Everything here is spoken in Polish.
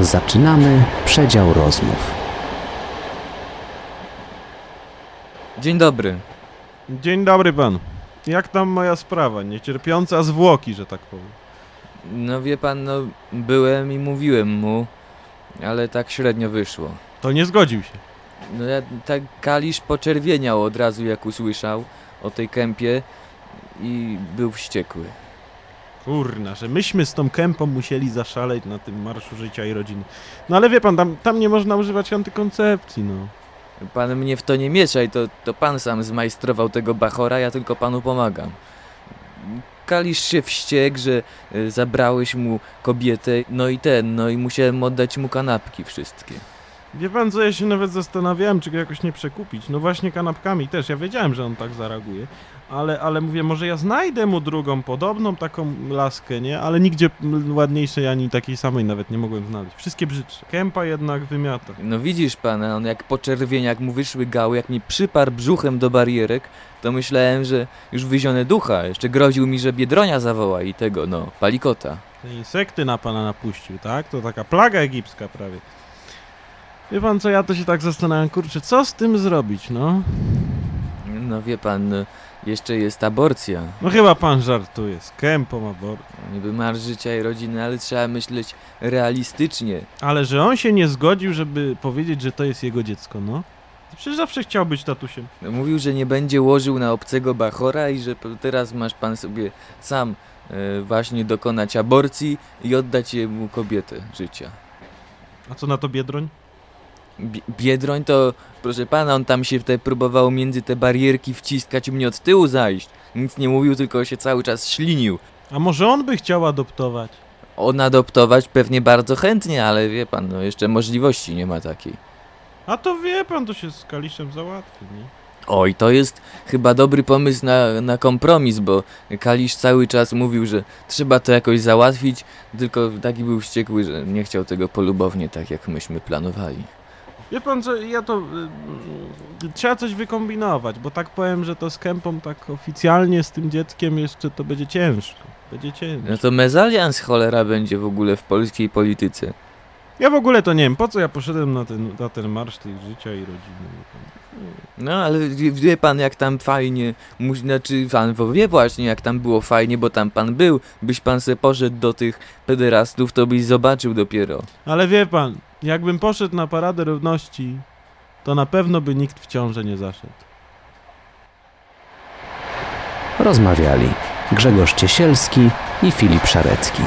Zaczynamy przedział rozmów. Dzień dobry. Dzień dobry pan. Jak tam moja sprawa? Niecierpiąca zwłoki, że tak powiem. No wie pan, no byłem i mówiłem mu, ale tak średnio wyszło. To nie zgodził się. No ja tak Kalisz poczerwieniał od razu jak usłyszał o tej kępie i był wściekły. Kurna, że myśmy z tą kępą musieli zaszaleć na tym Marszu Życia i Rodziny. No ale wie pan, tam, tam nie można używać antykoncepcji, no. Pan mnie w to nie mieszaj, to, to pan sam zmajstrował tego bachora, ja tylko panu pomagam. Kalisz się wściekł, że y, zabrałeś mu kobietę, no i ten, no i musiałem oddać mu kanapki wszystkie. Wie pan co, ja się nawet zastanawiałem, czy go jakoś nie przekupić. No właśnie kanapkami też, ja wiedziałem, że on tak zareaguje. Ale, ale mówię, może ja znajdę mu drugą, podobną taką laskę, nie? Ale nigdzie ładniejszej ani takiej samej nawet nie mogłem znaleźć. Wszystkie brzydsze. Kępa jednak wymiata. No widzisz pan, on jak poczerwienia, jak mu wyszły gały, jak mi przyparł brzuchem do barierek, to myślałem, że już wyzione ducha. Jeszcze groził mi, że biedronia zawoła i tego, no, palikota. Te insekty na pana napuścił, tak? To taka plaga egipska prawie. Wie pan co, ja to się tak zastanawiam, kurczę, co z tym zrobić, no? No wie pan, no, jeszcze jest aborcja. No chyba pan żartuje, z kępą abortu. Niby marsz życia i rodziny, ale trzeba myśleć realistycznie. Ale że on się nie zgodził, żeby powiedzieć, że to jest jego dziecko, no? Przecież zawsze chciał być tatusiem. No, Mówił, że nie będzie łożył na obcego bachora i że teraz masz pan sobie sam e, właśnie dokonać aborcji i oddać mu kobietę życia. A co na to Biedroń? Bie- Biedroń to, proszę pana, on tam się te próbował między te barierki wciskać i mnie od tyłu zajść. Nic nie mówił, tylko się cały czas ślinił. A może on by chciał adoptować? On adoptować pewnie bardzo chętnie, ale wie pan, no jeszcze możliwości nie ma takiej. A to wie pan, to się z Kaliszem załatwi, nie? Oj, to jest chyba dobry pomysł na, na kompromis, bo Kalisz cały czas mówił, że trzeba to jakoś załatwić, tylko taki był wściekły, że nie chciał tego polubownie, tak jak myśmy planowali. Wie pan co, ja to... y, y, trzeba coś wykombinować, bo tak powiem, że to z kępą tak oficjalnie z tym dzieckiem jeszcze to będzie ciężko. Będzie ciężko. No to mezalians cholera będzie w ogóle w polskiej polityce. Ja w ogóle to nie wiem, po co ja poszedłem na ten, na ten marsz tych życia i rodziny. No ale wie, pan jak tam fajnie, mu, znaczy pan wie właśnie jak tam było fajnie, bo tam pan był, byś pan se poszedł do tych pederastów, to byś zobaczył dopiero. Ale wie pan, jakbym poszedł na Paradę Równości, to na pewno by nikt w ciążę nie zaszedł. Rozmawiali Grzegorz Ciesielski i Filip Szarecki.